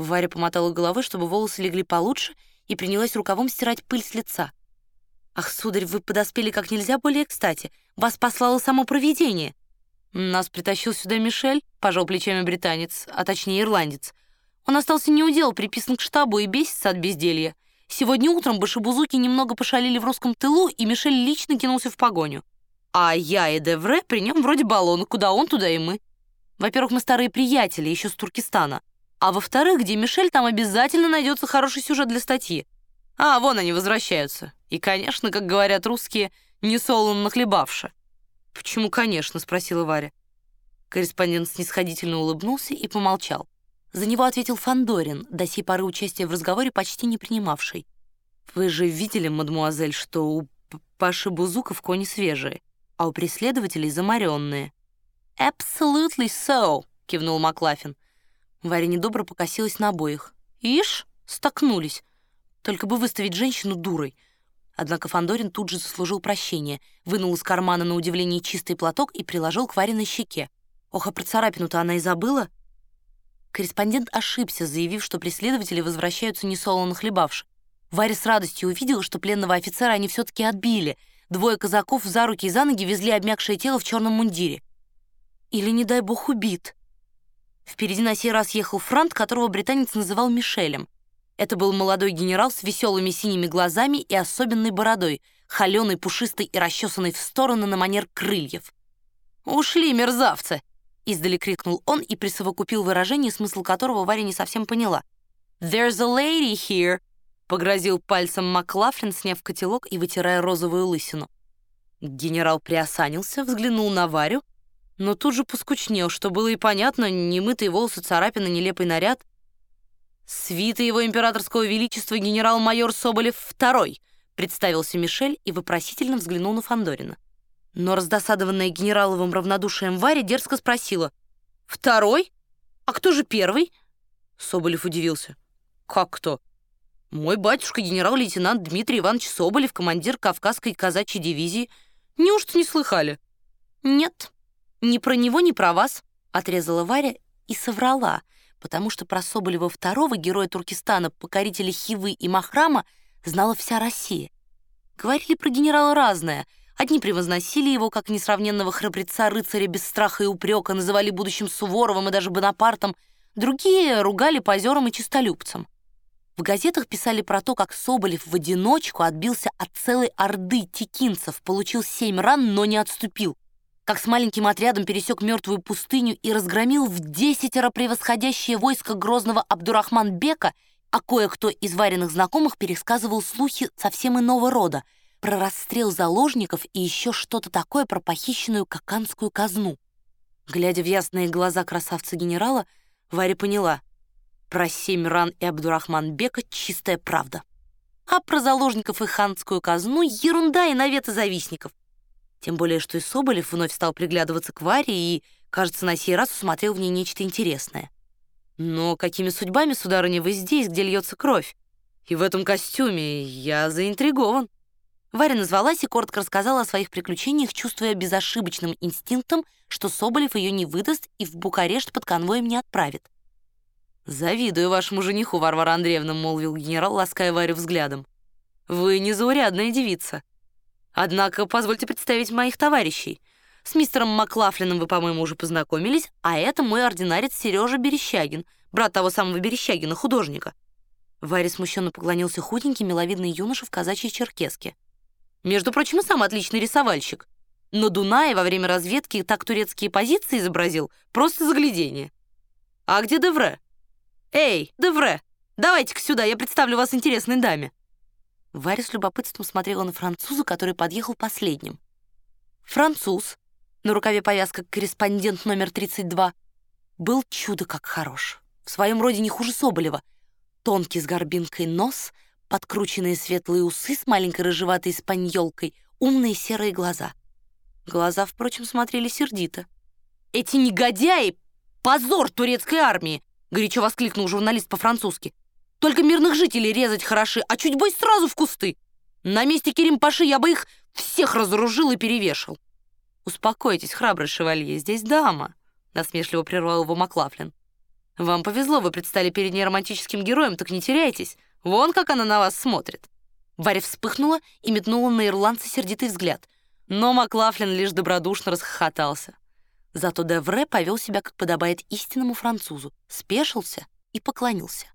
Варя помотала головой, чтобы волосы легли получше, и принялась рукавом стирать пыль с лица. «Ах, сударь, вы подоспели как нельзя более кстати. Вас послало само провидение». «Нас притащил сюда Мишель», — пожал плечами британец, а точнее ирландец. Он остался неудел, приписан к штабу и бесится от безделья. Сегодня утром башебузуки немного пошалили в русском тылу, и Мишель лично кинулся в погоню. А я и Девре при нем вроде баллона, куда он, туда и мы. Во-первых, мы старые приятели, еще с Туркестана. А во-вторых, где Мишель, там обязательно найдется хороший сюжет для статьи. А, вон они возвращаются. И, конечно, как говорят русские, не солоно нахлебавши. «Почему, конечно?» — спросила Варя. Корреспондент снисходительно улыбнулся и помолчал. За него ответил Фандорин, до сей поры участия в разговоре почти не принимавший. «Вы же видели, мадмуазель, что у Паши Бузуков кони свежие, а у преследователей замаренные». «Absolutely so», — кивнул Маклафин. Варя недобро покосилась на обоих. «Ишь, столкнулись. Только бы выставить женщину дурой». Однако Фандорин тут же заслужил прощения, вынул из кармана на удивление чистый платок и приложил к Вариной щеке. Ох, а про царапину-то она и забыла. Корреспондент ошибся, заявив, что преследователи возвращаются несолоно хлебавши. Варя с радостью увидела, что пленного офицера они все-таки отбили. Двое казаков за руки и за ноги везли обмякшее тело в черном мундире. Или, не дай бог, убит. Впереди на сей раз ехал Франт, которого британец называл Мишелем. Это был молодой генерал с веселыми синими глазами и особенной бородой, холеной, пушистой и расчесанной в стороны на манер крыльев. «Ушли, мерзавцы!» — издали крикнул он и присовокупил выражение, смысл которого Варя не совсем поняла. «There's a lady here!» — погрозил пальцем Маклафлин, сняв котелок и вытирая розовую лысину. Генерал приосанился, взглянул на Варю, но тут же поскучнел, что было и понятно, немытые волосы, царапины, нелепый наряд. «Свита его императорского величества генерал-майор Соболев II», представился Мишель и вопросительно взглянул на Фандорина. Но раздосадованная генераловым равнодушием Варя дерзко спросила. «Второй? А кто же первый?» Соболев удивился. «Как кто?» «Мой батюшка, генерал-лейтенант Дмитрий Иванович Соболев, командир Кавказской казачьей дивизии. Неужто не слыхали?» «Нет, ни про него, ни про вас», — отрезала Варя и соврала, потому что про Соболева второго, героя Туркестана, покорителя Хивы и Махрама, знала вся Россия. Говорили про генерала разное — Одни превозносили его как несравненного храбреца-рыцаря без страха и упрека, называли будущим Суворовым и даже Бонапартом, другие ругали позером и чистолюбцем. В газетах писали про то, как Соболев в одиночку отбился от целой орды текинцев, получил семь ран, но не отступил, как с маленьким отрядом пересек мертвую пустыню и разгромил в десятеро превосходящее войско грозного Абдурахман-бека, а кое-кто из вареных знакомых пересказывал слухи совсем иного рода — про расстрел заложников и еще что-то такое про похищенную каканскую казну. Глядя в ясные глаза красавца-генерала, Варя поняла — про семь ран и Абдурахман Бека чистая правда. А про заложников и ханскую казну — ерунда и наветы завистников. Тем более, что и Соболев вновь стал приглядываться к Варе и, кажется, на сей раз усмотрел в ней нечто интересное. «Но какими судьбами, сударыня, вы здесь, где льется кровь? И в этом костюме я заинтригован». Варя назвалась и коротко рассказала о своих приключениях, чувствуя безошибочным инстинктом, что Соболев ее не выдаст и в Букарешт под конвоем не отправит. «Завидую вашему жениху, Варвара Андреевна», — молвил генерал, лаская Варю взглядом. «Вы незаурядная девица. Однако позвольте представить моих товарищей. С мистером Маклафлином вы, по-моему, уже познакомились, а это мой ординарец Сережа Берещагин, брат того самого Берещагина, художника». Варя смущенно поклонился худенький, миловидный юноша в казачьей черкеске. Между прочим, и сам отличный рисовальщик. На Дунае во время разведки так турецкие позиции изобразил, просто заглядение. А где Девре? Эй, Девре, давайте-ка сюда, я представлю вас интересной даме. Варя с любопытством смотрела на француза, который подъехал последним. Француз, на рукаве повязка корреспондент номер 32, был чудо как хорош. В своем роде не хуже Соболева. Тонкий с горбинкой нос — подкрученные светлые усы с маленькой рыжеватой спаньолкой, умные серые глаза. Глаза, впрочем, смотрели сердито. «Эти негодяи — позор турецкой армии!» — горячо воскликнул журналист по-французски. «Только мирных жителей резать хороши, а чуть бой сразу в кусты! На месте Керим-Паши я бы их всех разоружил и перевешал!» «Успокойтесь, храбрый шевалье, здесь дама!» — насмешливо прервал его Маклафлин. Вам повезло, вы предстали перед ней романтическим героем, так не теряйтесь. Вон как она на вас смотрит». Варя вспыхнула и метнула на ирландца сердитый взгляд. Но Маклафлин лишь добродушно расхохотался. Зато Девре повел себя, как подобает истинному французу, спешился и поклонился.